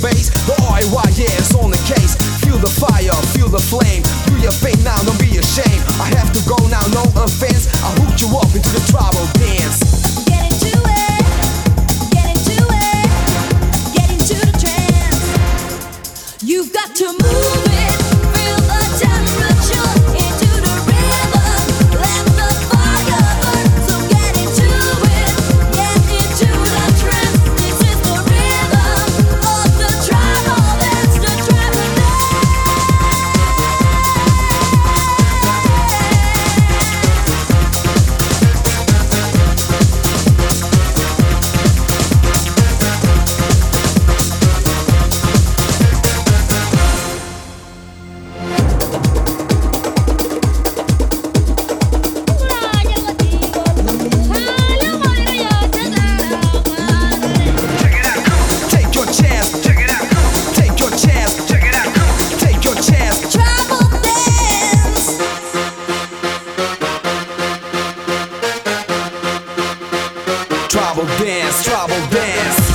hear the OIY, yeah, it's on the case. Feel the fire, feel the flame. Do your thing now, don't be ashamed. I have to go now, no offense. I hook you up into the tribal dance. Get into it, get into it, get into the trance. You've got to move Tribal dance.